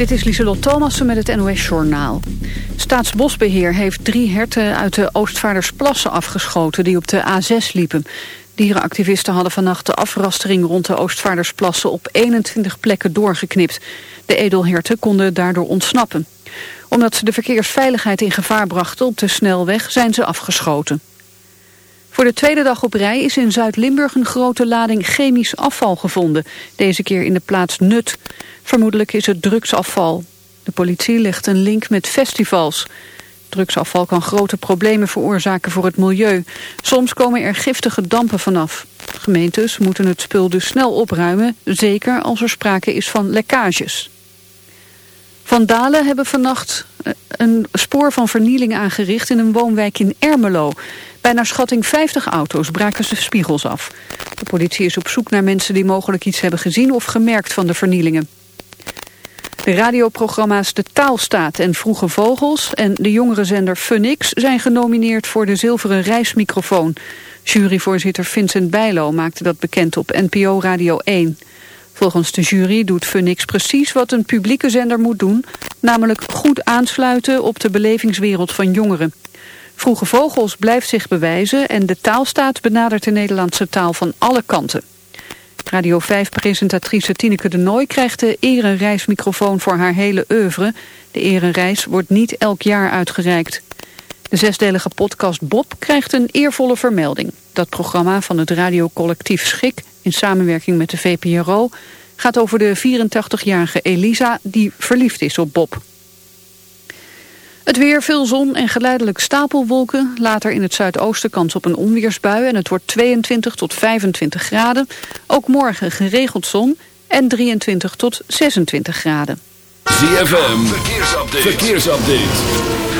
Dit is Lieselot Thomassen met het NOS-journaal. Staatsbosbeheer heeft drie herten uit de Oostvaardersplassen afgeschoten... die op de A6 liepen. Dierenactivisten hadden vannacht de afrastering rond de Oostvaardersplassen... op 21 plekken doorgeknipt. De edelherten konden daardoor ontsnappen. Omdat ze de verkeersveiligheid in gevaar brachten op de snelweg... zijn ze afgeschoten. Voor de tweede dag op rij is in Zuid-Limburg een grote lading chemisch afval gevonden. Deze keer in de plaats Nut. Vermoedelijk is het drugsafval. De politie legt een link met festivals. Drugsafval kan grote problemen veroorzaken voor het milieu. Soms komen er giftige dampen vanaf. Gemeentes moeten het spul dus snel opruimen, zeker als er sprake is van lekkages. Vandalen hebben vannacht een spoor van vernieling aangericht in een woonwijk in Ermelo. Bij naar schatting 50 auto's braken ze spiegels af. De politie is op zoek naar mensen die mogelijk iets hebben gezien of gemerkt van de vernielingen. De radioprogramma's De Taalstaat en Vroege Vogels en de jongerenzender Funix zijn genomineerd voor de zilveren reismicrofoon. Juryvoorzitter Vincent Bijlo maakte dat bekend op NPO Radio 1. Volgens de jury doet Funix precies wat een publieke zender moet doen, namelijk goed aansluiten op de belevingswereld van jongeren. Vroege Vogels blijft zich bewijzen en de taalstaat benadert de Nederlandse taal van alle kanten. Radio 5-presentatrice Tineke de Nooi krijgt de erereismicrofoon voor haar hele oeuvre. De erereis wordt niet elk jaar uitgereikt. De zesdelige podcast Bob krijgt een eervolle vermelding. Dat programma van het radiocollectief Schik in samenwerking met de VPRO gaat over de 84-jarige Elisa die verliefd is op Bob. Het weer, veel zon en geleidelijk stapelwolken. Later in het zuidoosten kans op een onweersbui en het wordt 22 tot 25 graden. Ook morgen geregeld zon en 23 tot 26 graden. ZFM, verkeersupdate. verkeersupdate.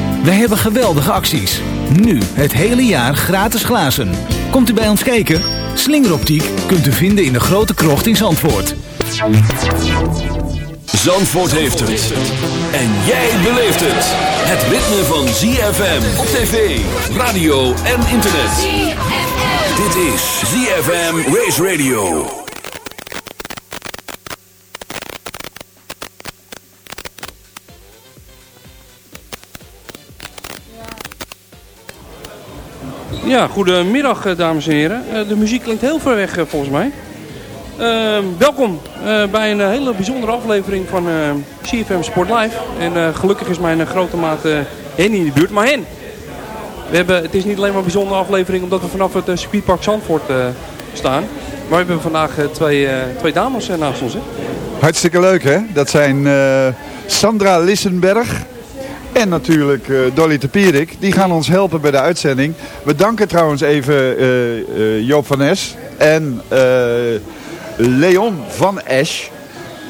Wij hebben geweldige acties. Nu het hele jaar gratis glazen. Komt u bij ons kijken? Slingeroptiek kunt u vinden in de grote krocht in Zandvoort. Zandvoort heeft het. En jij beleeft het. Het ritme van ZFM op tv, radio en internet. Dit is ZFM Race Radio. Ja, goedemiddag eh, dames en heren. Eh, de muziek klinkt heel ver weg eh, volgens mij. Ehm, welkom bij een hele bijzondere aflevering van CFM Sport Live. En gelukkig is mijn grote maat Henny in de buurt. Maar Hen, we hebben, het is niet alleen maar een bijzondere aflevering omdat we vanaf het circuitpark Zandvoort staan. Maar we hebben vandaag twee, twee dames naast ons. Hè? Hartstikke leuk hè. Dat zijn Sandra Lissenberg en natuurlijk Dolly Tepierik. Die gaan ons helpen bij de uitzending. We danken trouwens even Joop van Es en... Leon van Esch.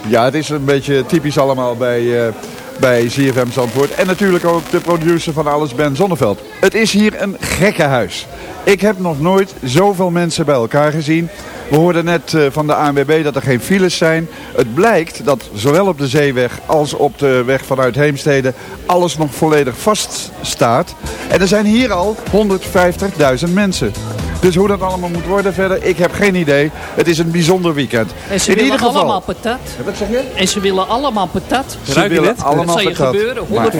Ja, het is een beetje typisch allemaal bij, uh, bij ZFM Zandvoort. En natuurlijk ook de producer van alles, Ben Zonneveld. Het is hier een gekke huis. Ik heb nog nooit zoveel mensen bij elkaar gezien. We hoorden net eh, van de ANWB dat er geen files zijn. Het blijkt dat zowel op de zeeweg als op de weg vanuit Heemstede alles nog volledig vast staat. En er zijn hier al 150.000 mensen. Dus hoe dat allemaal moet worden verder, ik heb geen idee. Het is een bijzonder weekend. En ze In willen ieder geval. allemaal patat. Wat zeg je? En ze willen allemaal patat. Ze Ruik willen het? allemaal dat zal je gebeuren. Maar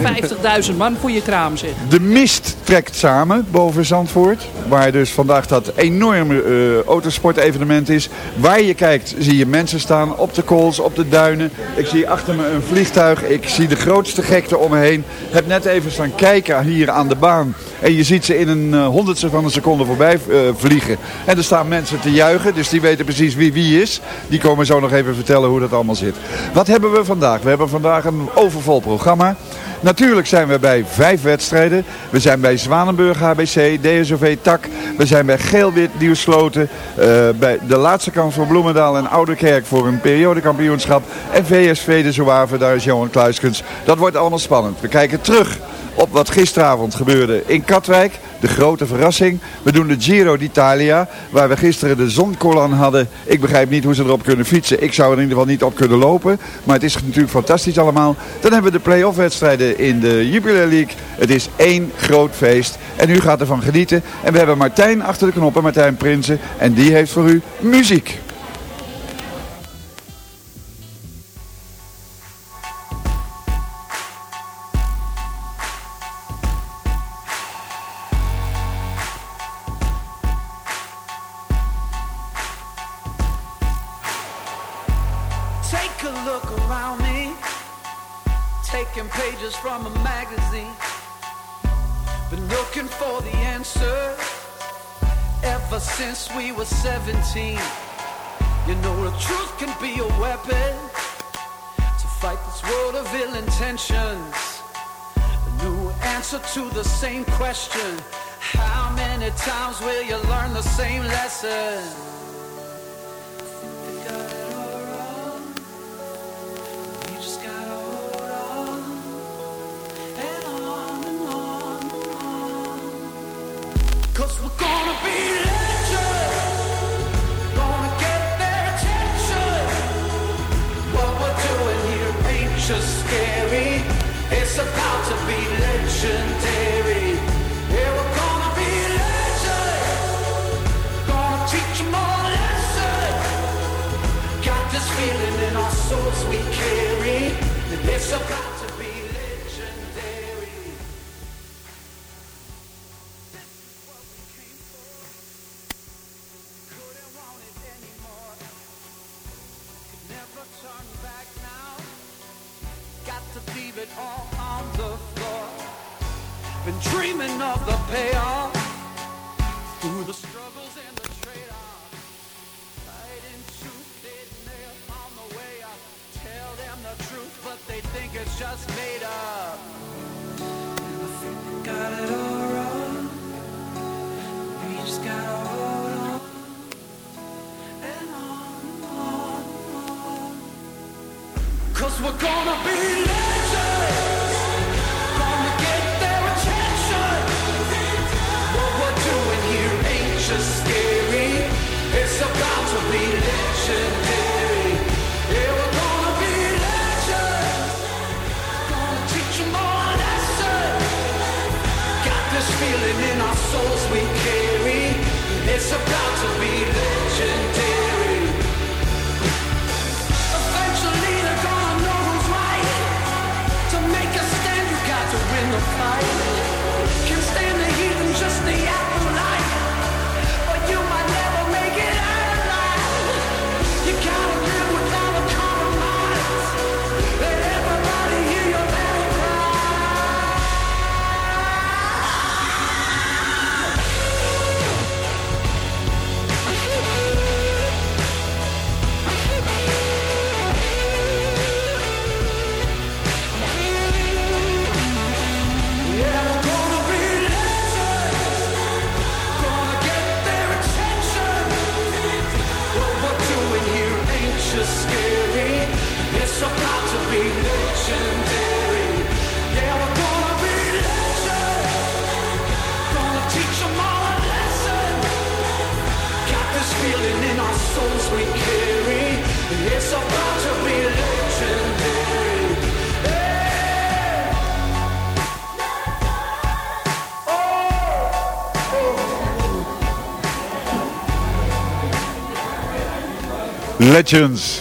150.000 man voor je kraam zeg. De mist trekt samen boven Zandvoort. Waar dus vandaag dat enorme eh autosportevenement is. Waar je kijkt zie je mensen staan op de kools, op de duinen. Ik zie achter me een vliegtuig. Ik zie de grootste gekte om me heen. Heb net even staan kijken hier aan de baan. En je ziet ze in een eh, honderdste van een seconde voorbij eh, vliegen. En er staan mensen te juichen. Dus die weten precies wie wie is. Die komen zo nog even vertellen hoe dat allemaal zit. Wat hebben we vandaag? We hebben vandaag een overvol programma. Natuurlijk zijn we bij vijf wedstrijden. We zijn bij Zwanenburg HBC, DSOV TAK. We zijn bij Geelwit Nieuwsloten. eh bij de laatste kans voor Bloemendaal en Ouderkerk voor een periodekampioenschap. En VSV de Zouave, daar is Johan Kluiskens. Dat wordt allemaal spannend. We kijken terug op wat gisteravond gebeurde in Katwijk. De grote verrassing. We doen de Giro d'Italia, waar we gisteren de zonkolan hadden. Ik begrijp niet hoe ze erop kunnen fietsen. Ik zou er in ieder geval niet op kunnen lopen. Maar het is natuurlijk fantastisch allemaal. Dan hebben we de play-off wedstrijden in de Jubilee League. Het is één groot feest. En u gaat ervan genieten. En we hebben Martijn achter de knoppen, Martijn Prinsen. En die heeft voor u muziek.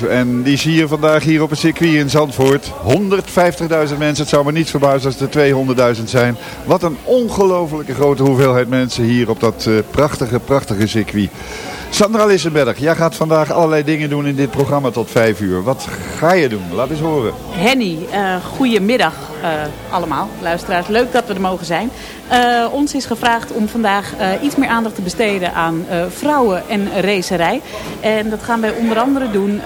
En die zie je vandaag hier op het circuit in Zandvoort. 150.000 mensen. Het zou me niet verbazen als er 200.000 zijn. Wat een ongelofelijke grote hoeveelheid mensen hier op dat uh, prachtige, prachtige circuit. Sandra Lissenberg, jij gaat vandaag allerlei dingen doen in dit programma tot 5 uur. Wat ga je doen? Laat eens horen. Henny, uh, goedemiddag uh, allemaal, luisteraars. Leuk dat we er mogen zijn. Uh, ons is gevraagd om vandaag iets meer aandacht te besteden aan vrouwen en racerij. En dat gaan wij onder andere doen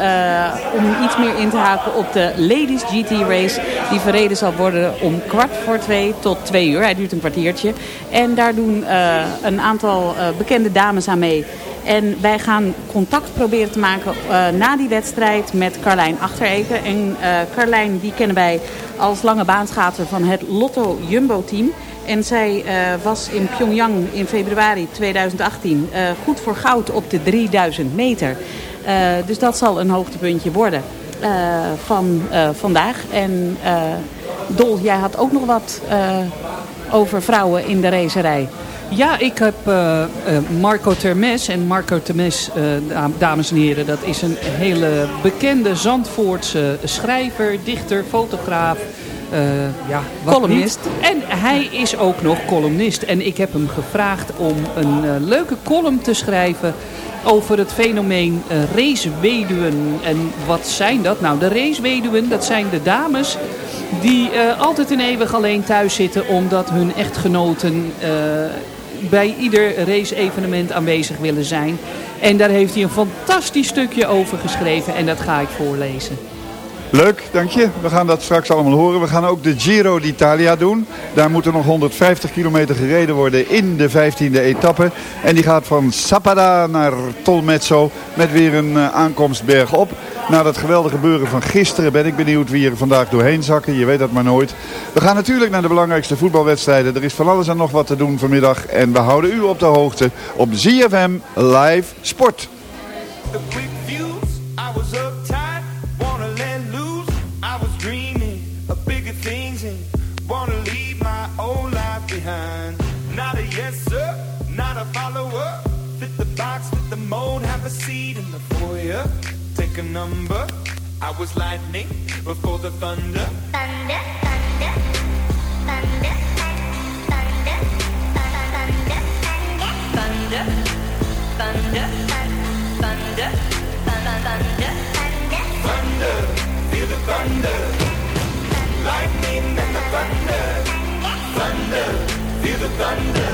om iets meer in te haken op de Ladies GT Race. Die verreden zal worden om kwart voor twee tot twee uur. Hij duurt een kwartiertje. En daar doen een aantal bekende dames aan mee. En wij gaan contact proberen te maken na die wedstrijd met Carlijn Achtereken. En Carlijn die kennen wij als lange baanschater van het Lotto Jumbo team. En zij uh, was in Pyongyang in februari 2018 goed voor goud op de 3000 meter. dus dat zal een hoogtepuntje worden van vandaag. En Dol, jij had ook nog wat over vrouwen in de racerij. Ja, ik heb Marco Termes. En Marco Termes, uh, dames en heren, dat is een hele bekende Zandvoortse schrijver, dichter, fotograaf. Ja, columnist. Niet. En hij is ook nog columnist. En ik heb hem gevraagd om een leuke column te schrijven over het fenomeen raceweduwen. En wat zijn dat? Nou, de raceweduwen, dat zijn de dames die altijd en eeuwig alleen thuis zitten omdat hun echtgenoten bij ieder race-evenement aanwezig willen zijn. En daar heeft hij een fantastisch stukje over geschreven en dat ga ik voorlezen. Leuk, dank je. We gaan dat straks allemaal horen. We gaan ook de Giro d'Italia doen. Daar moet er nog 150 kilometer gereden worden in de 15e etappe. En die gaat van Sappada naar Tolmezzo met weer een uh, aankomst bergop. Na dat geweldige gebeuren van gisteren ben ik benieuwd wie er vandaag doorheen zakken. Je weet dat maar nooit. We gaan natuurlijk naar de belangrijkste voetbalwedstrijden. Er is van alles en nog wat te doen vanmiddag. En we houden u op de hoogte op ZFM Live Sport. Pick a number. I was lightning before the thunder. Thunder, thunder, thunder, thunder, thunder, thunder, thunder, thunder, thunder, thunder, thunder, feel the thunder. Lightning and the thunder, thunder, feel the thunder.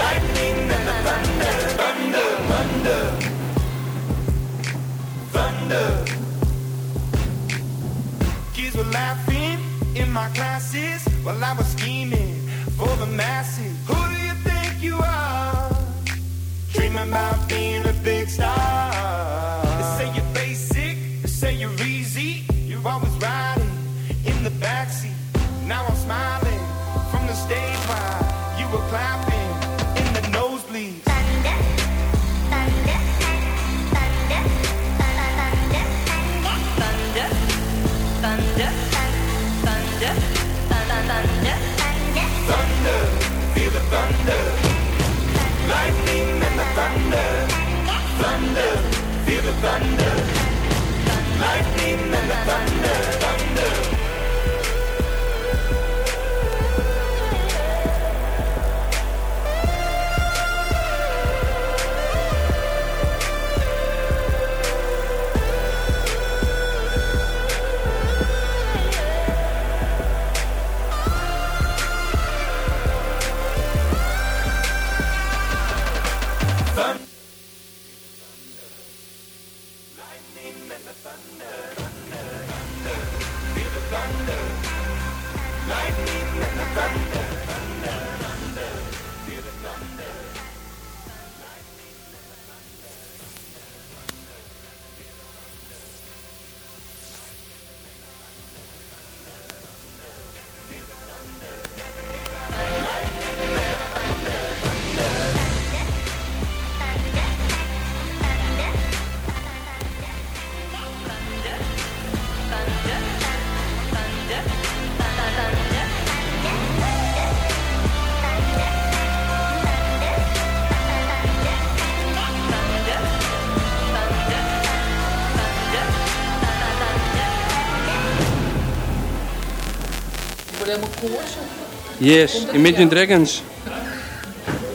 Lightning and the thunder, thunder, thunder thunder. Kids were laughing in my classes while I was scheming helemaal koortsig. Yes, Imagine Dragons.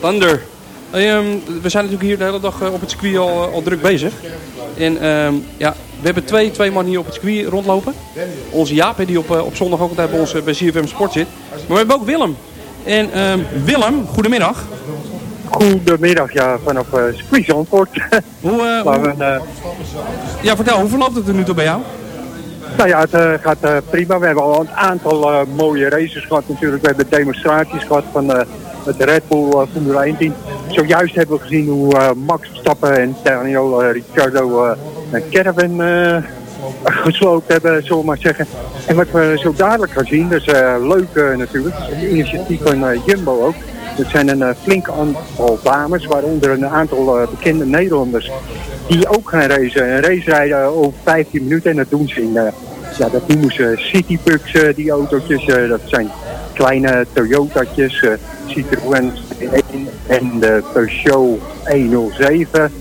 Thunder. Hey, ehm, we zijn natuurlijk hier de hele dag eh, op het circuit al, eh, al druk bezig. En ehm, ja, we hebben twee, twee man hier op het circuit rondlopen. Onze Jaap, die op, eh, op zondag ook altijd bij ons bij CFM Sport zit. Maar we hebben ook Willem. En ehm, Willem, goedemiddag. Goedemiddag, ja, vanaf uh, Squeeze Zandvoort. Hoe, we, ja, vertel, hoe verloopt het er nu toe bij jou? Nou ja, het eh, gaat eh, prima. We hebben al een aantal eh, mooie races gehad natuurlijk. We hebben demonstraties gehad van het Red Bull Formule 1 team. Zojuist hebben we gezien hoe Max Verstappen en Daniel Ricciardo een caravan gesloopt hebben, zullen we maar zeggen. En wat we zo dadelijk gaan zien, dat is eh, leuk natuurlijk, is een initiatief van Jumbo ook. Dat zijn een eh, flink aantal dames, waaronder een aantal eh, bekende Nederlanders, die ook gaan racen. Een race rijden over 15 minuten en dat doen ze in, eh, ja, dat noemen ze citypucks, die autootjes. dat zijn kleine Toyota's, Citroën 1 en de Peugeot 107.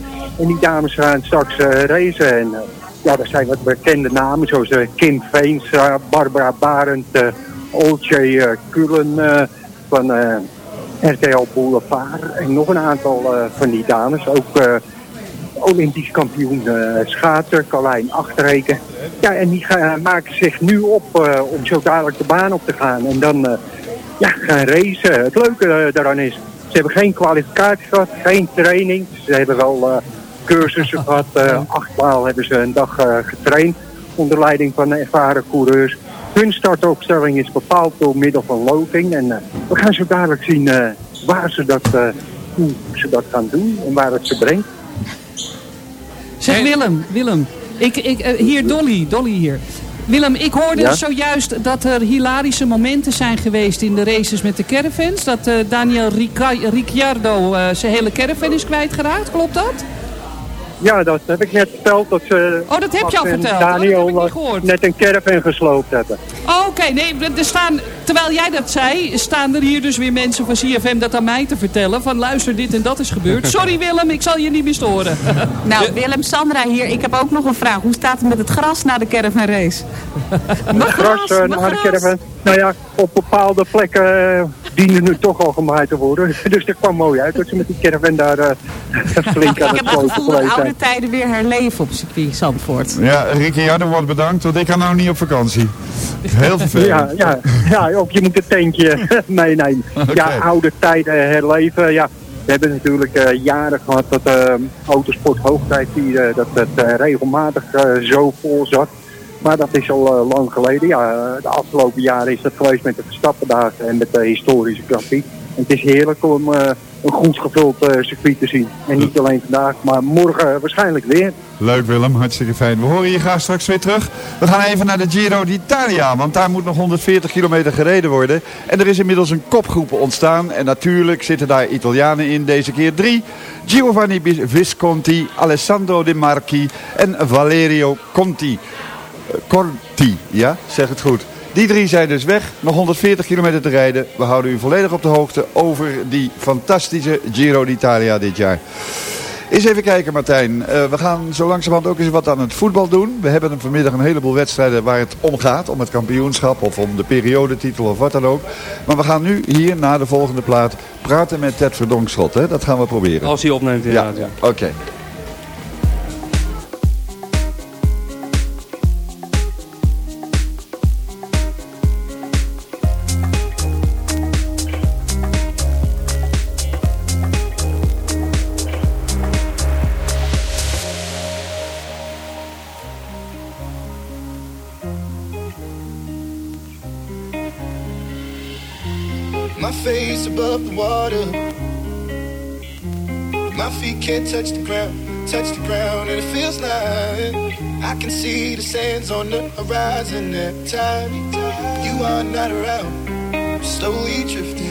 En die dames gaan straks eh, racen. En ja, er zijn wat bekende namen zoals Kim Veenstra, Barbara Barend, uh, eh, Kullen van RTL Boulevard. En nog een aantal eh, van die dames. Ook eh, Olympisch kampioen eh schaatser, Carlijn Achterreken. Ja, en die gaan, maken zich nu op om zo dadelijk de baan op te gaan. En dan ja, gaan racen. Het leuke daaraan is, ze hebben geen kwalificatie gehad, geen training. Ze hebben wel cursussen gehad. eh achtmaal hebben ze een dag getraind onder leiding van ervaren coureurs. Hun startopstelling is bepaald door middel van loting. En eh, we gaan zo dadelijk zien eh, waar ze dat, eh, hoe ze dat gaan doen en waar het ze brengt. Zeg Willem, Willem. Ik, ik, hier Dolly, Dolly hier. Willem, ik hoorde Ja? zojuist dat er hilarische momenten zijn geweest in de races met de caravans. Dat eh, Daniel Ricciardo eh, zijn hele caravan is kwijtgeraakt, klopt dat? Ja, dat heb ik net verteld. Dat ze Oh, dat heb je al verteld. Oh, dat Daniel heb ik niet eh, gehoord. net een caravan gesloopt hebben. Oh, Oké, nee, er staan, terwijl jij dat zei, staan er hier dus weer mensen van CFM dat aan mij te vertellen. Van luister, dit en dat is gebeurd. Sorry Willem, ik zal je niet meer storen. Nou, Willem, Sandra hier. Ik heb ook nog een vraag. Hoe staat het met het gras na de caravan race? Het gras eh, naar de caravan. Nou ja, op bepaalde plekken eh, dienen nu toch al gemaaid te worden. Dus dat kwam mooi uit dat ze met die caravan daar eh, flink aan Ik het heb het slopen gevoel dat geweest oude zijn. tijden weer herleven op circuit Zandvoort. Ja, Ricky Jarden wordt bedankt, want ik ga nou niet op vakantie. Heel vervelend. Ja, ja, ja, of je moet een tentje meenemen. Ja, Oké. oude tijden herleven. Ja, we hebben natuurlijk eh, jaren gehad dat eh, autosport hoogtijd vierde, dat het eh, regelmatig eh, zo vol zat. Maar dat is al eh, lang geleden. Ja, eh, de afgelopen jaren is dat geweest met de Verstappendagen en met de historische. En het is heerlijk om eh, een goed gevuld eh, circuit te zien. En niet alleen vandaag, maar morgen waarschijnlijk weer. Leuk Willem, hartstikke fijn. We horen je graag straks weer terug. We gaan even naar de Giro d'Italia, want daar moet nog 140 kilometer gereden worden. En er is inmiddels een kopgroep ontstaan. En natuurlijk zitten daar Italianen in, deze keer drie. Giovanni Visconti, Alessandro De Marchi en Valerio Conti. Eh, Corti, ja, zeg het goed. Die drie zijn dus weg, nog 140 kilometer te rijden. We houden u volledig op de hoogte over die fantastische Giro d'Italia dit jaar. Eens even kijken Martijn, Eh, we gaan zo langzamerhand ook eens wat aan het voetbal doen. We hebben vanmiddag een heleboel wedstrijden waar het om gaat, om het kampioenschap of om de periodetitel of wat dan ook. Maar we gaan nu hier na de volgende plaat praten met Ted Verdonkschot, hè? dat gaan we proberen. Als hij opneemt inderdaad. Ja. oké. Can't touch the ground, touch the ground, and it feels like I can see the sands on the horizon every time you are not around. Slowly drifting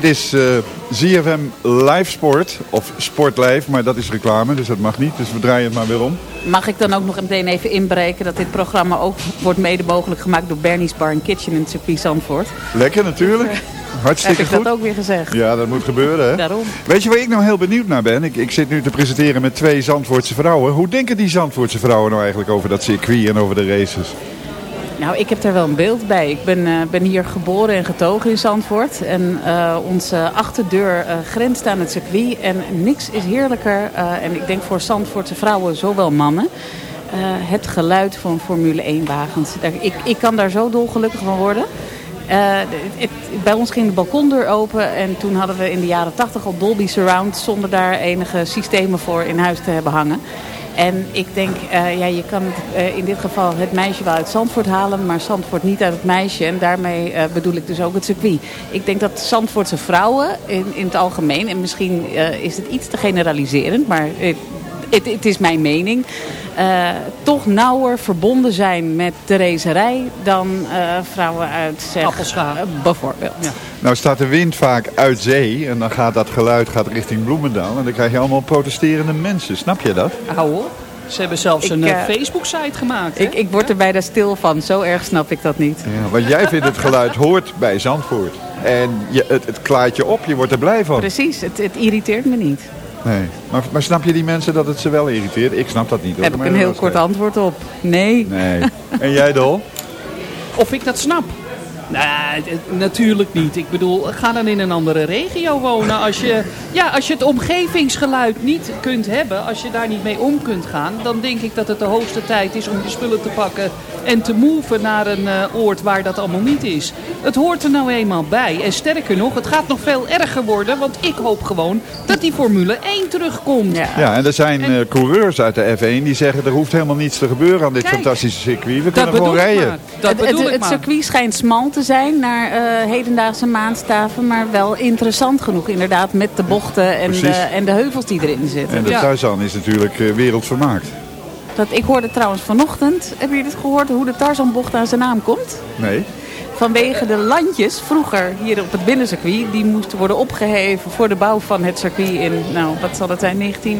Dit is eh, ZFM Live Sport, of Sport Live, maar dat is reclame, dus dat mag niet. Dus we draaien het maar weer om. Mag ik dan ook nog meteen even inbreken dat dit programma ook wordt mede mogelijk gemaakt door Bernie's Bar and Kitchen in het circuit Zandvoort. Lekker natuurlijk. Hartstikke Heb ik goed. dat ook weer gezegd? Ja, dat moet gebeuren. Hè? Daarom. Weet je waar ik nou heel benieuwd naar ben? Ik, ik zit nu te presenteren met twee Zandvoortse vrouwen. Hoe denken die Zandvoortse vrouwen nou eigenlijk over dat circuit en over de races? Nou, ik heb daar wel een beeld bij. Ik ben, eh, ben hier geboren en getogen in Zandvoort. En eh, onze achterdeur eh, grenst aan het circuit. En niks is heerlijker, en ik denk voor Zandvoortse vrouwen, zowel mannen... het geluid van Formule 1 wagens. Daar- Ik, ik kan daar zo dolgelukkig van worden. Het- bij ons ging de balkondeur open en toen hadden we in de jaren 80 al Dolby Surround zonder daar enige systemen voor in huis te hebben hangen. En ik denk, eh, ja, je kan eh, in dit geval het meisje wel uit Zandvoort halen, maar Zandvoort niet uit het meisje. En daarmee eh, bedoel ik dus ook het circuit. Ik denk dat Zandvoortse vrouwen in, in het algemeen, en misschien is het iets te generaliserend, maar het, het is mijn mening, eh, toch nauwer verbonden zijn met de racerij dan eh, vrouwen uit zeg, Appelscha. eh, bijvoorbeeld. Nou staat de wind vaak uit zee en dan gaat dat geluid gaat richting Bloemendaal. En dan krijg je allemaal protesterende mensen. Snap je dat? Hou op. Ze hebben zelfs Ik, een Facebook-site gemaakt. hè? Ik, ik word er bijna stil van, zo erg snap ik dat niet. Ja, want jij vindt het geluid hoort bij Zandvoort. En je, het, het klaart je op, je wordt er blij van. Precies, het, het irriteert me niet. Nee. Maar, maar snap je die mensen dat het ze wel irriteert? Ik snap dat niet hoor. Heb ik een heel kort antwoord op. Nee. Nee. En jij Dol? Of ik dat snap? Nee, natuurlijk niet. Ik bedoel, ga dan in een andere regio wonen. Als je, ja, als je het omgevingsgeluid niet kunt hebben, als je daar niet mee om kunt gaan, dan denk ik dat het de hoogste tijd is om je spullen te pakken en te moven naar een eh, oord waar dat allemaal niet is. Het hoort er nou eenmaal bij. En sterker nog, het gaat nog veel erger worden, want ik hoop gewoon dat die Formule 1 terugkomt. Ja, en er zijn eh, coureurs uit de F1 die zeggen er hoeft helemaal niets te gebeuren aan dit Kijk, fantastische circuit. We dat kunnen gewoon bedoel ik rijden. maar. het, het, het circuit schijnt smal te zijn naar eh, hedendaagse maatstaven, maar wel interessant genoeg inderdaad met de bochten en, de, en de heuvels die erin zitten. En de Tarzan is natuurlijk eh, wereldvermaakt. Dat, ik hoorde trouwens vanochtend, hebben jullie dit gehoord, hoe de Tarzanbocht aan zijn naam komt? Nee? Vanwege de landjes vroeger hier op het binnencircuit, die moesten worden opgeheven voor de bouw van het circuit in, nou wat zal het zijn, 19,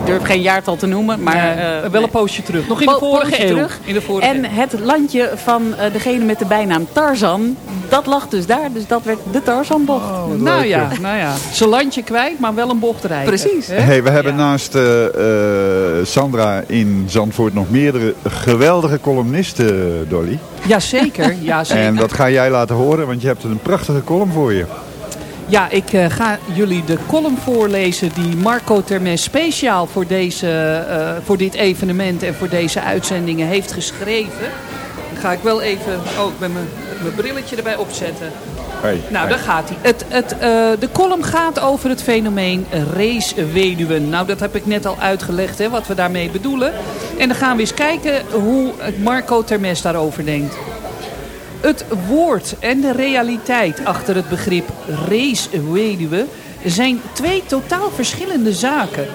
ik durf geen jaartal te noemen, maar... Nee, eh, wel een poosje terug. Nog in de vorige poosje eeuw. terug. In de vorige en het landje van eh, degene met de bijnaam Tarzan, dat lag dus daar, dus dat werd de Tarzanbocht. nou ja, nou ja, zijn landje kwijt, maar wel een bocht rijden. Precies. Hè? Hey, we hebben naast eh, eh, Sandra in Zandvoort nog meerdere geweldige columnisten, Dolly. Jazeker, ja, zeker. En dat ga jij laten horen, want je hebt een prachtige column voor je. Ja, ik eh, ga jullie de column voorlezen die Marco Termes speciaal voor, deze, eh, voor dit evenement en voor deze uitzendingen heeft geschreven. Dan ga ik wel even, oh ik ben mijn, brilletje erbij opzetten. Hey, Nou, hey. daar gaat hij. Het, het, eh, de column gaat over het fenomeen raceweduwen. Nou, dat heb ik net al uitgelegd, hè, wat we daarmee bedoelen. En dan gaan we eens kijken hoe Marco Termes daarover denkt. Het woord en de realiteit achter het begrip raceweduwe zijn twee totaal verschillende zaken.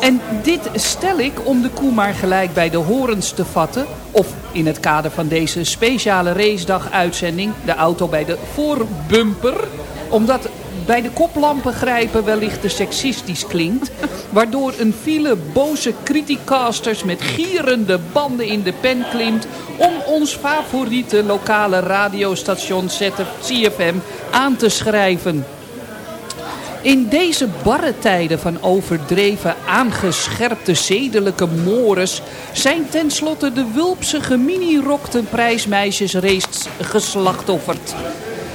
En dit stel ik om de koe maar gelijk bij de horens te vatten. Of in het kader van deze speciale racedag-uitzending de auto bij de voorbumper. Omdat bij de koplampen grijpen wellicht te seksistisch klinkt. Waardoor een file boze criticasters met gierende banden in de pen klimt... om ons favoriete lokale radiostation CFM aan te schrijven. In deze barre tijden van overdreven, aangescherpte zedelijke mores... zijn tenslotte de wulpsige mini-rokte prijsmeisjesraces geslachtofferd.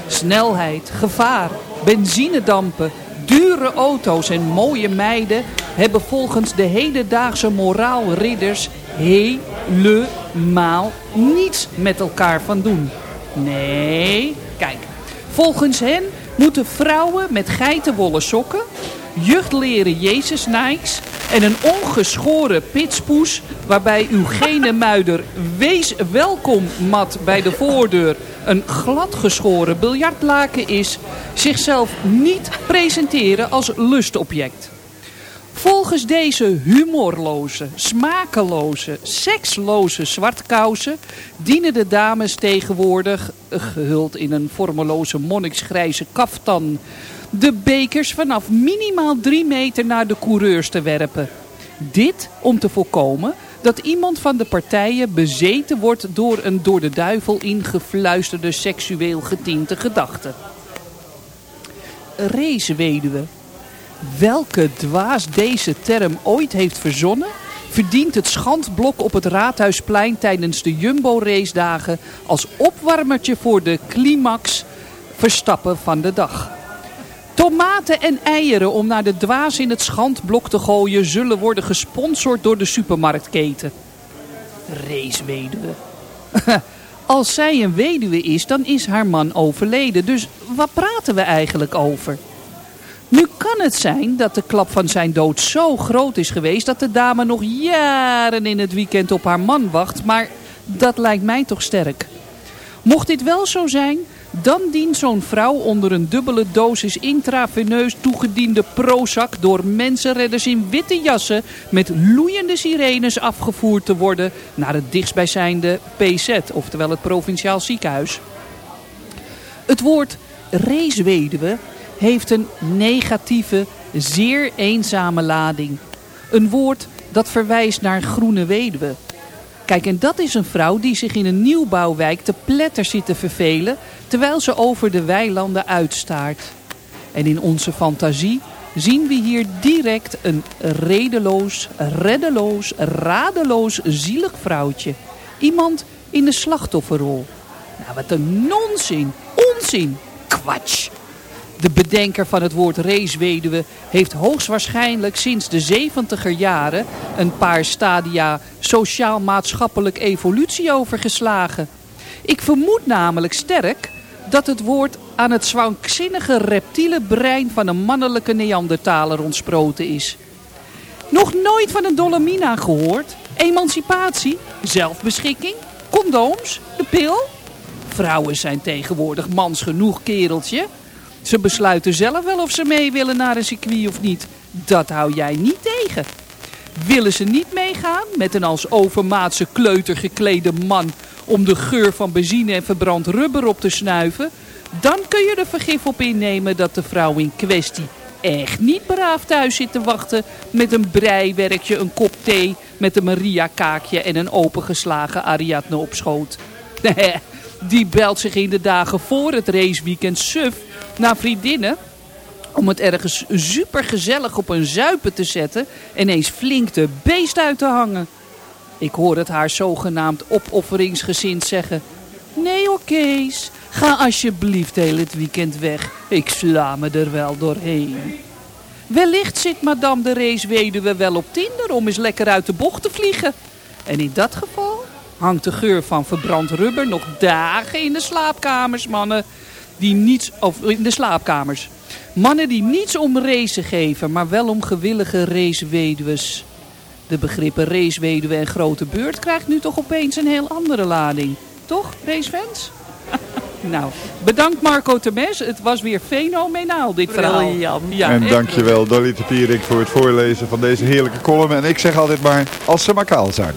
Snelheid, gevaar, benzinedampen, dure auto's en mooie meiden... hebben volgens de hedendaagse moraalridders helemaal niets met elkaar van doen. Nee, kijk. Volgens hen moeten vrouwen met geitenwolle sokken, juchtleren Jezus Nikes en een ongeschoren pitspoes waarbij uw gene muider wees welkom mat bij de voordeur een gladgeschoren biljartlaken is, zichzelf niet presenteren als lustobject. Volgens deze humorloze, smakeloze, seksloze zwartkousen dienen de dames tegenwoordig, gehuld in een vormeloze monniksgrijze kaftan, de bekers vanaf minimaal drie meter naar de coureurs te werpen. Dit om te voorkomen dat iemand van de partijen bezeten wordt door een door de duivel ingefluisterde seksueel getinte gedachte. Raceweduwe. Welke dwaas deze term ooit heeft verzonnen, verdient het schandblok op het Raadhuisplein tijdens de Jumbo-racedagen als opwarmertje voor de climax verstappen van de dag. Tomaten en eieren om naar de dwaas in het schandblok te gooien zullen worden gesponsord door de supermarktketen. Raceweduwe. Als zij een weduwe is, dan is haar man overleden. Dus wat praten we eigenlijk over? Nu kan het zijn dat de klap van zijn dood zo groot is geweest... dat de dame nog jaren in het weekend op haar man wacht. Maar dat lijkt mij toch sterk. Mocht dit wel zo zijn, dan dient zo'n vrouw onder een dubbele dosis intraveneus toegediende Prozac... door mensenredders in witte jassen met loeiende sirenes afgevoerd te worden... naar het dichtstbijzijnde PZ, oftewel het Provinciaal Ziekenhuis. Het woord raceweduwe heeft een negatieve, zeer eenzame lading. Een woord dat verwijst naar groene weduwe. Kijk, en dat is een vrouw die zich in een nieuwbouwwijk te pletter zit te vervelen... terwijl ze over de weilanden uitstaart. En in onze fantasie zien we hier direct een redeloos, reddeloos, radeloos, zielig vrouwtje. Iemand in de slachtofferrol. Nou, wat een nonzin, onzin, kwatsch. De bedenker van het woord raceweduwe heeft hoogstwaarschijnlijk sinds de 70er jaren een paar stadia sociaal-maatschappelijk evolutie overgeslagen. Ik vermoed namelijk sterk dat het woord aan het zwankzinnige reptiele brein van een mannelijke Neandertaler ontsproten is. Nog nooit van een dolomina gehoord? Emancipatie? Zelfbeschikking? Condooms? De pil? Vrouwen zijn tegenwoordig mans genoeg, kereltje. Ze besluiten zelf wel of ze mee willen naar een circuit of niet. Dat hou jij niet tegen. Willen ze niet meegaan met een als overmaatse kleuter geklede man... om de geur van benzine en verbrand rubber op te snuiven... dan kun je er vergif op innemen dat de vrouw in kwestie echt niet braaf thuis zit te wachten... met een breiwerkje, een kop thee, met een Maria-kaakje en een opengeslagen Ariadne op schoot. Die belt zich in de dagen voor het raceweekend suf naar vriendinnen om het ergens super gezellig op een zuipen te zetten en eens flink de beest uit te hangen. Ik hoor het haar zogenaamd opofferingsgezind zeggen. Nee hoor Kees, ga alsjeblieft heel het weekend weg. Ik sla me er wel doorheen. Wellicht zit madame de raceweduwe wel op Tinder om eens lekker uit de bocht te vliegen. En in dat geval hangt de geur van verbrand rubber nog dagen in de slaapkamers, mannen. Die niets, of in de slaapkamers. Mannen die niets om racen geven, maar wel om gewillige raceweduws. De begrippen raceweduwe en grote beurt krijgt nu toch opeens een heel andere lading. Toch, racefans? nou, bedankt Marco Temes. Het was weer fenomenaal, dit verhaal. Briljant. Ja, en dankjewel Dolly de Pierik voor het voorlezen van deze heerlijke column. En ik zeg altijd maar, als ze maar kaal zijn.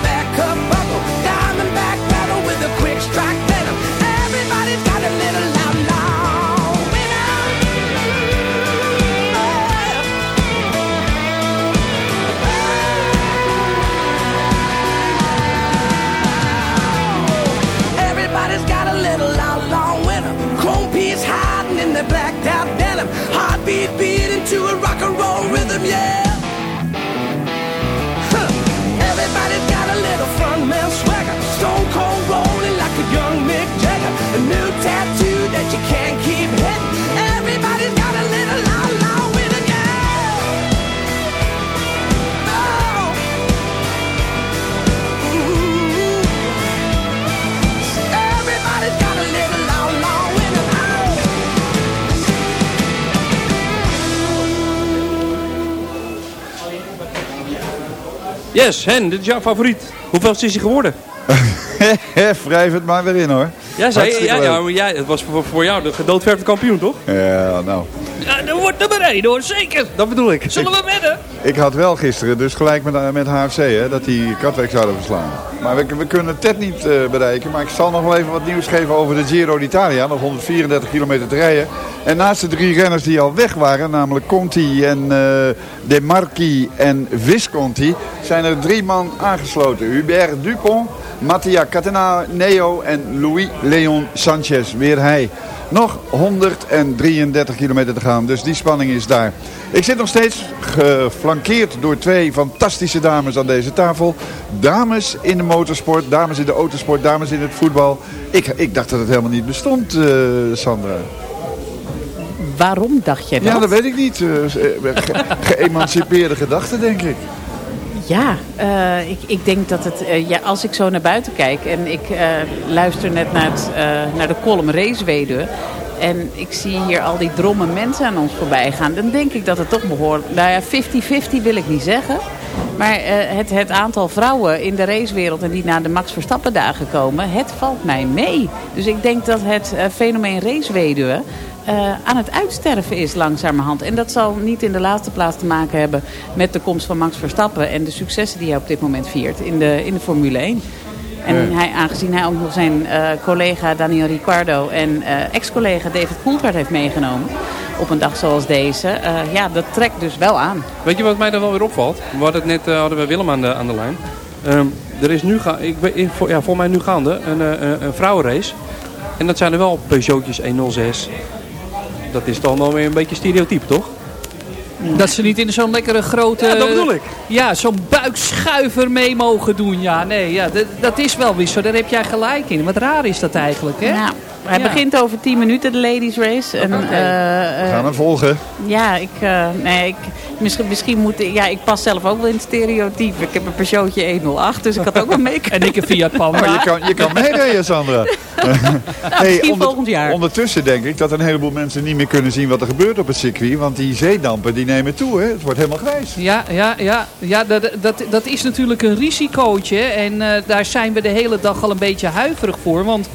Back Yes, Hen, dit is jouw favoriet. Hoeveel is hij geworden? Wrijf het maar weer in hoor. Jij zei, ja, ja, maar jij, het was voor, voor jou de gedoodverfde kampioen, toch? Ja, nou. Dat wordt nummer 1 hoor, zeker. Dat bedoel ik. Zullen we wedden? Ik had wel gisteren dus gelijk met, met HFC hè, dat die Katwijk zouden verslaan. Maar we, we kunnen Ted niet eh, bereiken. Maar ik zal nog wel even wat nieuws geven over de Giro d'Italia. Nog 134 kilometer te rijden. En naast de drie renners die al weg waren, namelijk Conti en eh, De Marchi en Visconti, zijn er drie man aangesloten. Hubert Dupont, Mattia Cataneo en Louis Leon Sanchez. Weer hij. Nog 133 kilometer te gaan, dus die spanning is daar. Ik zit nog steeds geflankeerd door twee fantastische dames aan deze tafel. Dames in de motorsport, dames in de autosport, dames in het voetbal. Ik, ik dacht dat het helemaal niet bestond, eh, Sandra. Waarom dacht jij dat? Ja, dat weet ik niet. Ge- Geëmancipeerde gedachten, denk ik. Ja, eh, ik, ik denk dat het, eh, ja, als ik zo naar buiten kijk en ik eh, luister net naar, naar de column Raceweduwe en ik zie hier al die dromme mensen aan ons voorbij gaan, dan denk ik dat het toch behoorlijk, nou ja, 50-50 wil ik niet zeggen. Maar het, het aantal vrouwen in de racewereld en die naar de Max Verstappen dagen komen, het valt mij mee. Dus ik denk dat het fenomeen raceweduwe eh, aan het uitsterven is langzamerhand. En dat zal niet in de laatste plaats te maken hebben met de komst van Max Verstappen en de successen die hij op dit moment viert in de, in de Formule 1. En hij, aangezien hij ook nog zijn eh, collega Daniel Ricciardo en eh, ex-collega David Coulthard heeft meegenomen op een dag zoals deze. Ja, dat trekt dus wel aan. Weet je wat mij dan wel weer opvalt? We hadden het net hadden we Willem aan de, aan de lijn. Ehm, er is nu, ga, ik, weet- voor, ja, voor mij nu gaande een, een, een vrouwenrace. En dat zijn er wel Peugeotjes 106. Dat is toch wel weer een beetje stereotyp, toch? Dat ze niet in zo'n lekkere grote... Ja, dat bedoel ik. Ja, zo'n buikschuiver mee mogen doen. Ja, nee, ja, dat, dat is wel weer zo. Daar heb jij gelijk in. Wat raar is dat eigenlijk, hè? Nou, hij Ja. begint over 10 minuten, de ladies race. En, eh, We eh, gaan hem volgen. Ja, ik, eh, nee, ik, misschien, misschien moet ik, ja, ik pas zelf ook wel in het stereotype. Ik heb een Peugeotje 108, dus ik had ook wel mee En ik een Fiat Panda. Maar je kan, je kan meerijden, Sandra. Hey, misschien volgend jaar. Ondertussen denk ik dat een heleboel mensen niet meer kunnen zien wat er gebeurt op het circuit. Want die zeedampen die nemen toe, hè? het wordt helemaal grijs. Ja, ja, ja, ja dat, dat, dat is natuurlijk een risicootje. En eh, daar zijn we de hele dag al een beetje huiverig voor. Want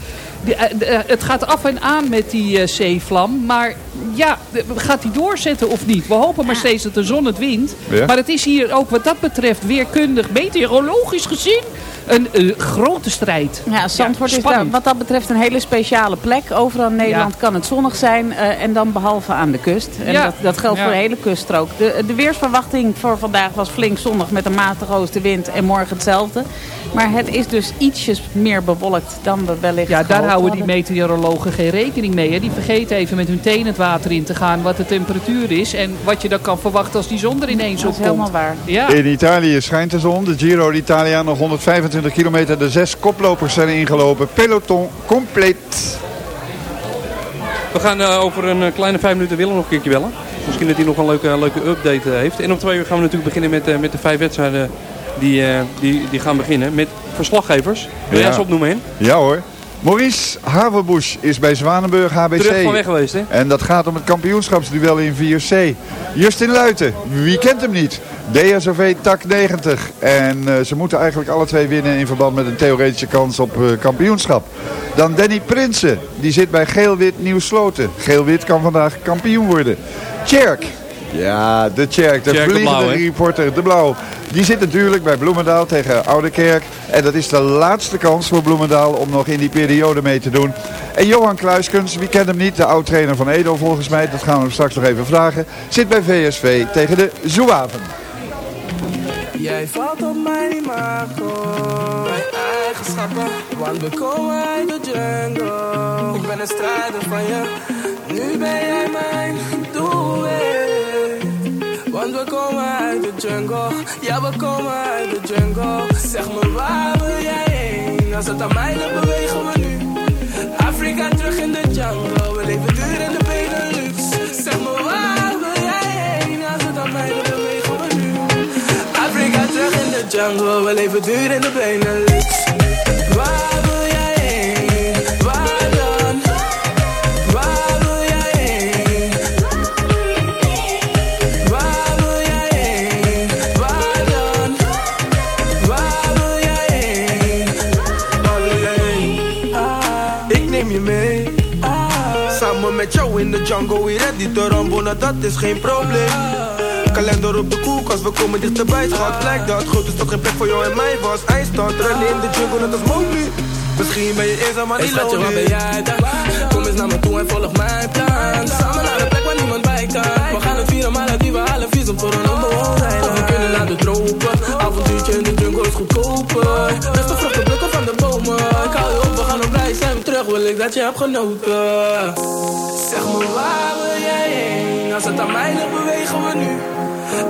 eh, eh, het gaat af en aan met die eh, zeevlam. Maar ja, gaat die doorzetten of niet? We hopen maar steeds dat de zon het wint. Ja. Maar het is hier ook wat dat betreft weerkundig, meteorologisch gezien, een eh, grote strijd. Ja, Zandvoort is daar, spannend. wat dat betreft een hele speciale plek. Overal in Nederland kan het zonnig zijn. eh, en dan behalve aan de kust. En Ja. dat, dat geldt Ja. voor de hele kuststrook. De, de weersverwachting voor vandaag was flink zonnig met een matige oostenwind. En morgen hetzelfde. Maar het is dus ietsjes meer bewolkt dan we wellicht Ja, daar houden die meteorologen geen rekening mee. Hè. Die vergeten even met hun teen het water in te gaan wat de temperatuur is. En wat je dan kan verwachten als die zon er ineens Dat op is helemaal waar. Ja. In Italië schijnt de zon. De Giro d'Italia nog 125 kilometer. De zes koplopers zijn ingelopen. Peloton compleet. We gaan eh, over een eh, kleine vijf minuten Willem nog een keertje bellen. Misschien dat hij nog een leuke, leuke update eh, heeft. En om twee uur gaan we natuurlijk beginnen met, eh, met de vijf wedstrijden die, eh, die, die gaan beginnen. Met verslaggevers. Wil jij Ja. ze opnoemen? Ja hoor. Maurice Haverbusch is bij Zwanenburg HBC. Terug van weg geweest, hè? En dat gaat om het kampioenschapsduel in 4C. Justin Luiten, wie kent hem niet? DSOV tak 90. En eh, ze moeten eigenlijk alle twee winnen in verband met een theoretische kans op eh, kampioenschap. Dan Danny Prinsen, die zit bij Geel-Wit Nieuw-Sloten. Geel-Wit kan vandaag kampioen worden. Tjerk, ja, de Tjerk, de Tjerk de vliegende Blauw, reporter, de Blauw. Die zit natuurlijk bij Bloemendaal tegen Oudekerk. En dat is de laatste kans voor Bloemendaal om nog in die periode mee te doen. En Johan Kluiskens, wie kent hem niet, de oud-trainer van Edo volgens mij. Dat gaan we hem straks nog even vragen. Zit bij VSV tegen de Zouaven. Jij valt op mijn imago, mijn eigenschappen, want we komen uit de jungle. Ik ben een strijder van je, nu ben jij mijn doelwit. We komen uit de jungle, ja we komen uit de jungle. Zeg me waar wil jij heen, als het aan mij ligt bewegen we nu. Afrika terug in de jungle, we leven duur in de Benelux. Zeg me waar wil jij heen, als het aan mij ligt bewegen we nu. Afrika terug in de jungle, we leven duur in de Benelux. Waar in de jungle, weer ready te rambonen, nou, dat is geen probleem. Kalender op de koelkast, we komen dichterbij, schat. Blijkt dat goed is dat geen plek voor jou en mij was. Eindstand, rennen in de jungle, net als Mowgli. Misschien ben je eenzaam, maar niet lonely. waar ben jij dan? Kom eens naar me toe en volg mijn plan. Samen naar een plek waar niemand bij kan. We gaan het vieren, maar dat die we halen vies om voor een onbewoond eiland. Je hebt genoten. Zeg me waar wil jij heen? Als het aan mij ligt, bewegen we nu.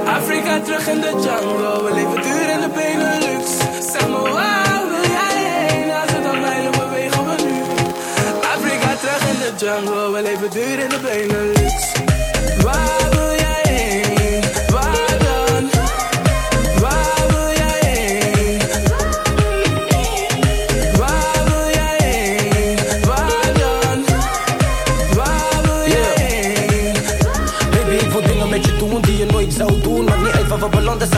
Afrika terug in de jungle, we leven duur in de Benelux. Zeg me waar wil jij heen? Als het aan mij ligt, bewegen we nu. Afrika terug in de jungle, we leven duur in de Benelux. Waar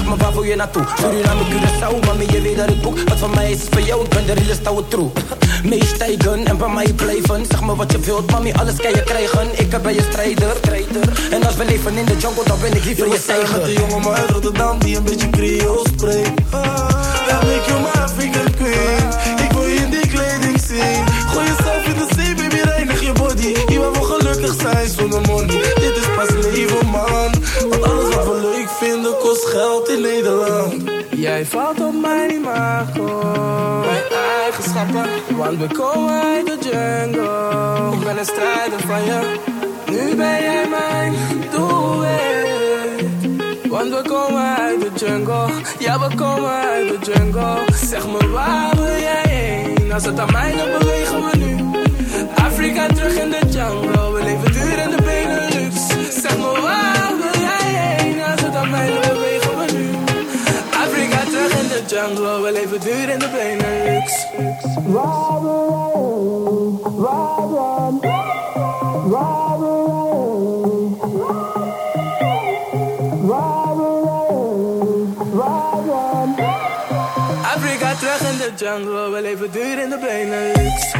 maar waar wil je naartoe? Suriname, Curaçao, mami, je weet dat ik boek. Wat van mij is voor jou, ik ben de realest ouwe true. Meestijgen en bij mij blijven. Zeg me wat je wilt, mami, alles kan je krijgen. Ik ben je strijder, strijder. En als we leven in de jungle, dan ben ik liever je met de jongen maar uit Rotterdam die een beetje Creool spreekt. Ja, make you my African queen. Ik wil je in die kleding zien. Gooi jezelf in de zee, baby, reinig je body. Hier waar we gelukkig zijn zonder money. Dit is Jij valt op mijn imago. Mijn eigenschappen, want we komen uit de jungle. Ik ben een strijder van je, nu ben jij mijn doelwit. Want we komen uit de jungle, ja we komen uit de jungle. Zeg me waar wil jij heen? Als het aan mij ligt bewegen we nu. Afrika terug in de jungle, we leven duur in de Benelux. Zeg me waar aan mij ligt bewegen we nu. Afrika terug in de jungle, we leven duur in de Benelux. Waar wil jij heen? Waar dan? Waar wil jij heen? Waar wil jij heen? Waar dan? Afrika terug in de jungle, we leven duur in de Benelux.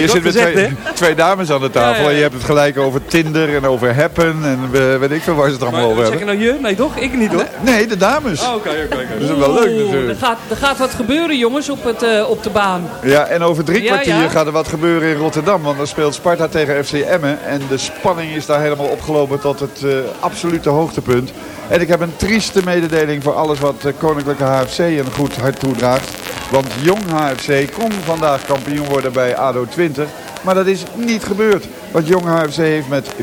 Je zit met gezegd, twee, twee dames aan de tafel Ja, en je hebt het gelijk over Tinder en over Happen en we- weet ik veel waar ze het allemaal Maar, over zeg je hebben. nou je? Nee toch? Ik niet hoor. Nee, de dames. Oh, Oké, oké, oké. Dat is wel leuk natuurlijk. Er gaat, er gaat wat gebeuren, jongens, op, het, eh, op de baan. Ja, en over drie kwartier gaat er wat gebeuren in Rotterdam. Want dan speelt Sparta tegen FC Emmen. En de spanning is daar helemaal opgelopen tot het eh, absolute hoogtepunt. En ik heb een trieste mededeling voor alles wat eh, Koninklijke HFC een goed hart toedraagt. Want Jong HFC kon vandaag kampioen worden bij ADO 20. Maar dat is niet gebeurd. Want Jong HFC heeft met 4-2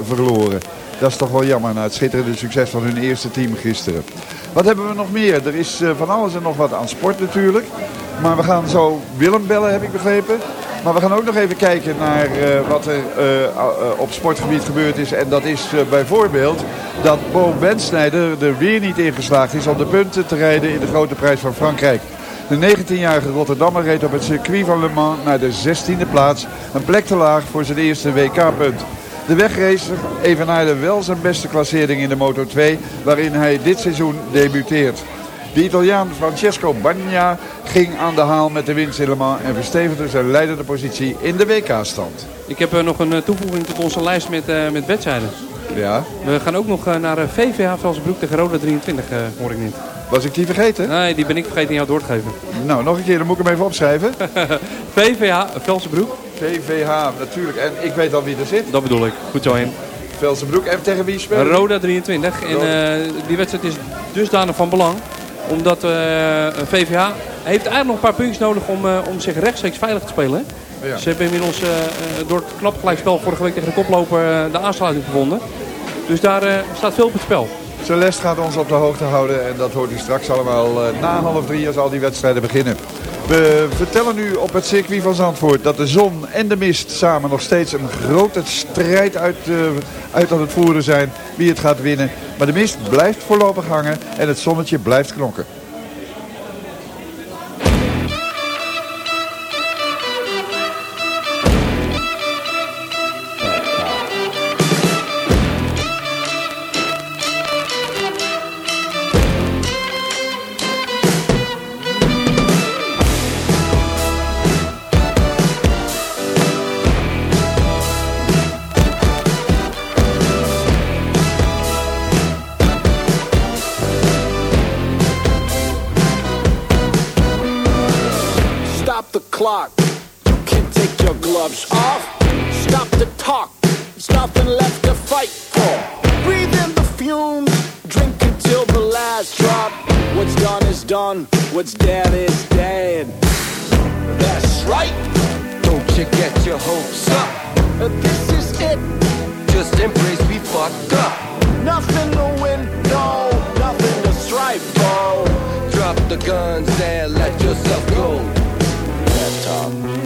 verloren. Dat is toch wel jammer na het schitterende succes van hun eerste team gisteren. Wat hebben we nog meer? Er is eh, van alles en nog wat aan sport natuurlijk. Maar we gaan zo Willem bellen, heb ik begrepen. Maar we gaan ook nog even kijken naar eh, wat er eh, op sportgebied gebeurd is. En dat is bijvoorbeeld dat Bo Bensnijder er weer niet in geslaagd is om de punten te rijden in de grote prijs van Frankrijk. De 19-jarige Rotterdammer reed op het circuit van Le Mans naar de 16e plaats. Een plek te laag voor zijn eerste WK-punt. De wegracer evenaarde wel zijn beste klassering in de Moto 2, waarin hij dit seizoen debuteert. De Italiaan Francesco Bagna ging aan de haal met de winst in Le Mans en verstevigde zijn leidende positie in de WK-stand. Ik heb eh, nog een eh, toevoeging tot onze lijst met, eh, met wedstrijden. Ja, We gaan ook nog naar VVH Velsenbroek tegen Roda 23, eh, hoor ik niet. Was ik die vergeten? Nee, die ben ik vergeten jou door te geven. Nou, nog een keer, dan moet ik hem even opschrijven. VVH Velsenbroek, VVH, natuurlijk. En ik weet al wie er zit. dat bedoel ik. Goed zo in. Velsenbroek. En tegen wie spelen? we? Roda 23. En eh, die wedstrijd is dusdanig van belang. Omdat eh, VVH heeft eigenlijk nog een paar puntjes nodig om, eh, om zich rechtstreeks veilig te spelen. Ja. Ze hebben inmiddels door het knap gelijkspel vorige week tegen de koploper de aansluiting gevonden. Dus daar staat veel op het spel. Celeste gaat ons op de hoogte houden en dat hoort u straks allemaal eh, na half drie als al die wedstrijden beginnen. We vertellen nu op het circuit van Zandvoort dat de zon en de mist samen nog steeds een grote strijd uit, eh, uit aan het voeren zijn wie het gaat winnen. Maar de mist blijft voorlopig hangen en het zonnetje blijft knokken. What's dead is dead. That's right. Don't you get your hopes up. This is it. Just embrace we fucked up. Nothing to win. No. Nothing to strive for. Drop the guns and let yourself go. Talk.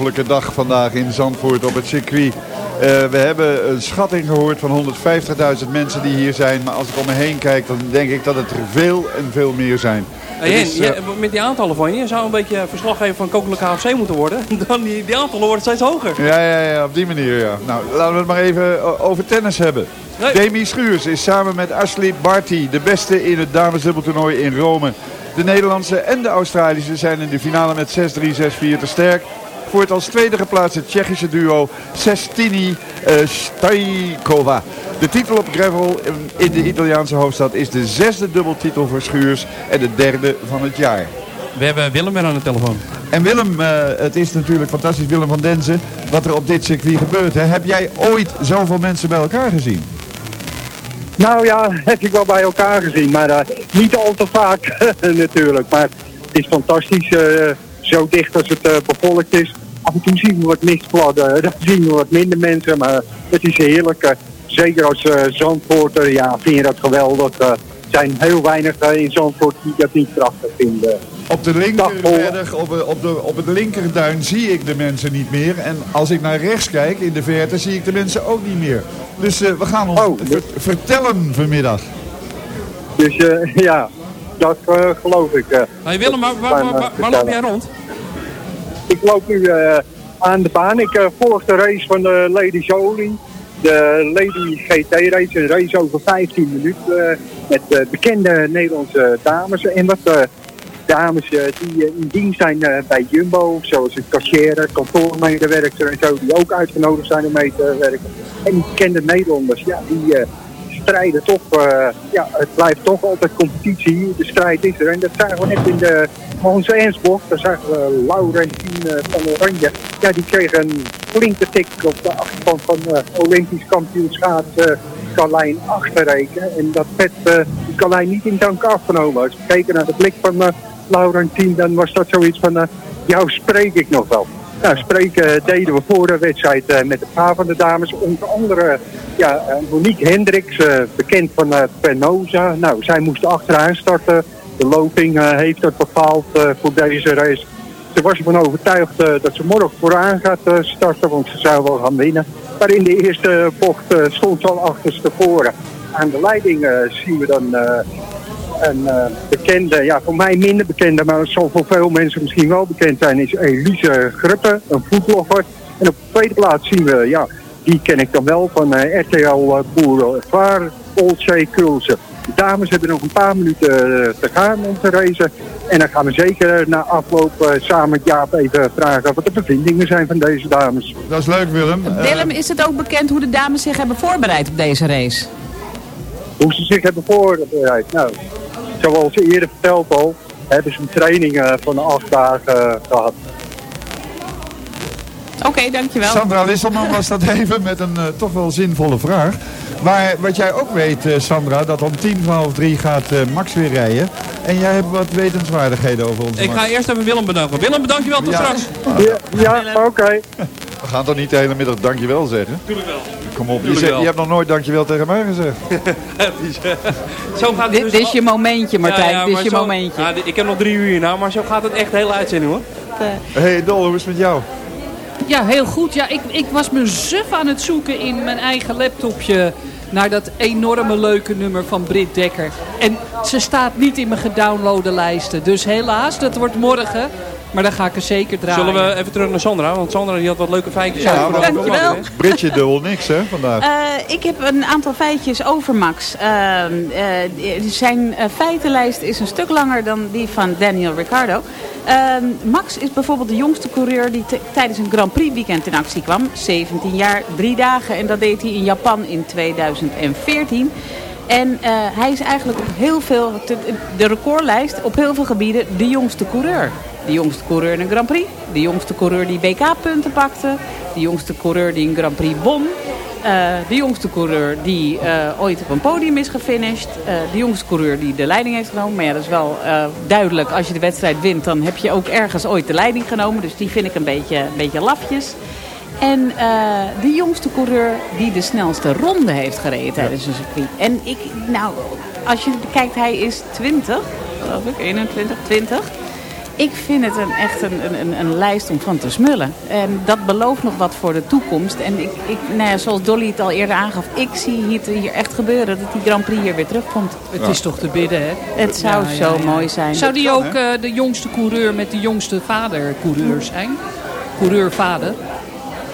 Ongelofelijke dag vandaag in Zandvoort op het circuit. Eh, we hebben een schatting gehoord van 150.000 mensen die hier zijn. Maar als ik om me heen kijk, dan denk ik dat het er veel en veel meer zijn. Hey, Het Hen, is, je- eh, met die aantallen van je, zou een beetje verslaggever van Koninklijke HFC moeten worden. Dan die, die aantallen worden steeds hoger. Ja, ja, ja, op die manier, ja. Nou, laten we het maar even o- over tennis hebben. Nee. Demi Schuurs is samen met Ashley Barty de beste in het damesdubbeltoernooi in Rome. De Nederlandse en de Australische zijn in de finale met 6-3, 6-4 te sterk. Voor het als tweede geplaatste Tsjechische duo Sestini eh Stajkova. De titel op gravel in- de Italiaanse hoofdstad is de zesde dubbeltitel voor Schuurs en de derde van het jaar. We hebben Willem weer aan de telefoon. En Willem, eh, het is natuurlijk fantastisch, Willem van Denzen, wat er op dit circuit gebeurt. Hè? Heb jij ooit zoveel mensen bij elkaar gezien? Nou ja, heb ik wel bij elkaar gezien, maar eh, niet al te vaak natuurlijk. Maar het is fantastisch, eh, zo dicht als het bevolkt is. Af en toe zien we wat mistvladden, dan zien we wat minder mensen, maar het is heerlijk. eh, zeker als eh Zandvoorter, ja, vind je dat geweldig. Eh, er zijn heel weinig eh, in Zandvoort die dat niet prachtig vinden. Op de linkerberg, op, de- op, de, op het linkerduin zie ik de mensen niet meer. En als ik naar rechts kijk, in de verte, zie ik de mensen ook niet meer. Dus eh, we gaan ons ver- vertellen vanmiddag. Dus eh, ja, dat eh, geloof ik. eh. Hey Willem, maar waar, waar, kan, waar, eh, waar loop jij rond? Ik loop nu eh, aan de baan. Ik eh, volg de race van de Lady Jolie. De Lady GT race. Een race over 15 minuten. eh, met bekende Nederlandse dames. En wat dames die in dienst zijn bij Jumbo. Zoals een cashier, kantoormedewerker en zo. Die ook uitgenodigd zijn om mee te werken. En bekende Nederlanders. Ja, die strijden toch. eh, ja, het blijft toch altijd competitie. De strijd is er. En dat zagen we net in de Mons Ensbocht. Daar zagen we Laurentien eh, van Oranje. Ja, die kreeg een flinke tik op de achterkant van eh Olympisch kampioen schaats eh, Carlijn Achterreken. En dat werd die Carlijn niet in dank afgenomen. Als we kijken naar de blik van eh Laurentien, dan was dat zoiets van... jou spreek ik nog wel. Nou, spreken deden we voor de wedstrijd eh, met een paar van de dames. Onder andere ja, eh, Monique Hendricks, eh, bekend van Penosa. Nou, zij moest achteraan starten. De loping heeft het bepaald voor deze race. Ze was ervan overtuigd dat ze morgen vooraan gaat starten, want ze zou wel gaan winnen. Maar in de eerste bocht stond ze al achterstevoren. Aan de leiding zien we dan een eh, bekende, ja voor mij minder bekende, maar het zal voor veel mensen misschien wel bekend zijn, is Elise Gruppe, een voetblogger. En op de tweede plaats zien we ja, die ken ik dan wel van eh, RTL uh, Boulevard, Oldzee, Kulse. De dames hebben nog een paar minuten eh, te gaan om te racen. En dan gaan we zeker na afloop eh, samen met Jaap even vragen wat de bevindingen zijn van deze dames. Dat is leuk Willem. Eh, Willem, is het ook bekend hoe de dames zich hebben voorbereid op deze race? Hoe ze zich hebben voorbereid. Nou, zoals eerder verteld al, hebben ze een training eh, van acht dagen eh, gehad. Oké, dankjewel. Sandra Lisselman was dat even met een eh, toch wel zinvolle vraag. Maar wat jij ook weet, Sandra, dat om tien van half drie gaat Max weer rijden. En jij hebt wat wetenswaardigheden over onze Ik Max. ga eerst even Willem bedanken. Willem, bedankt je wel. Tot Ja. straks. Ja, ja oké. We gaan toch niet de hele middag dankjewel zeggen? Tuurlijk wel. Kom op, je, Tuurlijk zegt- wel. je hebt nog nooit dankjewel tegen mij gezegd. Zo gaat het Dit, dus dit is je momentje, Martijn. Ja, ja, dit is je zo- momentje. Ja, ik heb nog drie uur nou, maar zo gaat het echt de hele uitzending hoor. hey Dol, hoe is het met jou? Ja, heel goed. Ja, ik, ik was me suf aan het zoeken in mijn eigen laptopje naar dat enorme leuke nummer van Britt Dekker. En ze staat niet in mijn gedownloade lijsten. Dus helaas, dat wordt morgen. Maar dan ga ik er zeker draaien. Zullen we even terug naar Sandra? Want Sandra die had wat leuke feitjes. Ja, de- Dankjewel. Britje dubbel niks hè, vandaag. Eh, ik heb een aantal feitjes over Max. Ehm, eh, zijn eh, feitenlijst is een stuk langer dan die van Daniel Ricciardo. Ehm, Max is bijvoorbeeld de jongste coureur die tijdens een Grand Prix weekend in actie kwam. 17 jaar, 3 dagen. En dat deed hij in Japan in 2014. En eh, hij is eigenlijk op heel veel, de recordlijst op heel veel gebieden de jongste coureur. De jongste coureur in een Grand Prix. De jongste coureur die WK-punten pakte. De jongste coureur die een Grand Prix won. eh, de jongste coureur die eh, ooit op een podium is gefinished. eh, de jongste coureur die de leiding heeft genomen. Maar ja, dat is wel duidelijk. Als je de wedstrijd wint, dan heb je ook ergens ooit de leiding genomen. Dus die vind ik een beetje, een beetje lafjes. En de jongste coureur die de snelste ronde heeft gereden tijdens een circuit. En ik, nou, als je kijkt, hij is 20, geloof ik, 21, 20. Ik vind het een, echt een, een, een, lijst om van te smullen. En dat belooft nog wat voor de toekomst. En ik, ik, nou ja, zoals Dolly het al eerder aangaf, ik zie het hier echt gebeuren dat die Grand Prix hier weer terugkomt. Het is toch te bidden, hè? Het zou Ja, ja, zo mooi zijn. Zou die ook eh, de jongste coureur met de jongste vader-coureur zijn? Coureur-vader?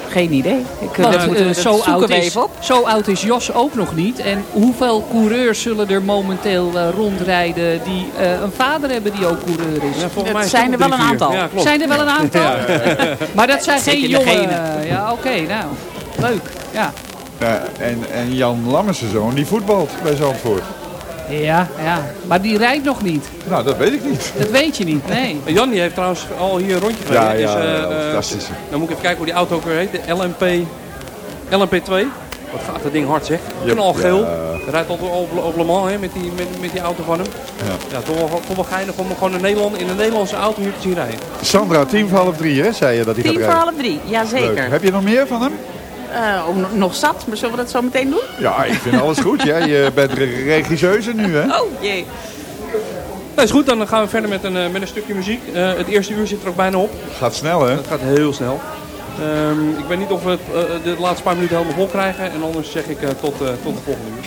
Geen idee. Ik, dat eh, moeten we- dat zo, zoeken oud we is, even op. zo oud is Jos ook nog niet. En hoeveel coureurs zullen er momenteel eh, rondrijden die eh, een vader hebben die ook coureur is? Ja, Het mij zijn er wel een aantal. Ja, klopt. Zijn er wel een aantal? maar dat zijn geen jongen. Ja, oké, nou. Leuk, ja. Ja, en, en Jan Lammersen zoon, die voetbalt bij Zandvoort. Ja, ja. Maar die rijdt nog niet. Nou, dat weet ik niet. Dat weet je niet, nee. Jan die heeft trouwens al hier een rondje gereden. Ja, Is, ja, eh, ja, eh, fantastisch. Dan moet ik even kijken hoe die auto ook weer heet. De LMP, LMP2. Wat gaat dat ding hard zeg. Knalgeel. Ja. Hij rijdt altijd op, op Le Mans hè, met, die, met, met die auto van hem. Ja. Ja, toch wel, toch wel geinig om hem gewoon in, Nederland, in een Nederlandse auto hier te zien rijden. Sandra, tien voor half drie hè, zei je dat hij gaat Tien voor rijden. half drie, jazeker. Leuk. Heb je nog meer van hem? Eh, ook nog- nog zat, maar zullen we dat zo meteen doen? Ja, ik vind alles goed. Ja. Je bent re- regisseuse nu hè. Oh jee. Nou, is goed, dan gaan we verder met een, eh, met een stukje muziek. Eh, het eerste uur zit er ook bijna op. Gaat snel hè. Het gaat heel snel. Ehm, ik weet niet of we het, de laatste paar minuten helemaal vol krijgen. En anders zeg ik eh, tot, eh, tot de volgende uur.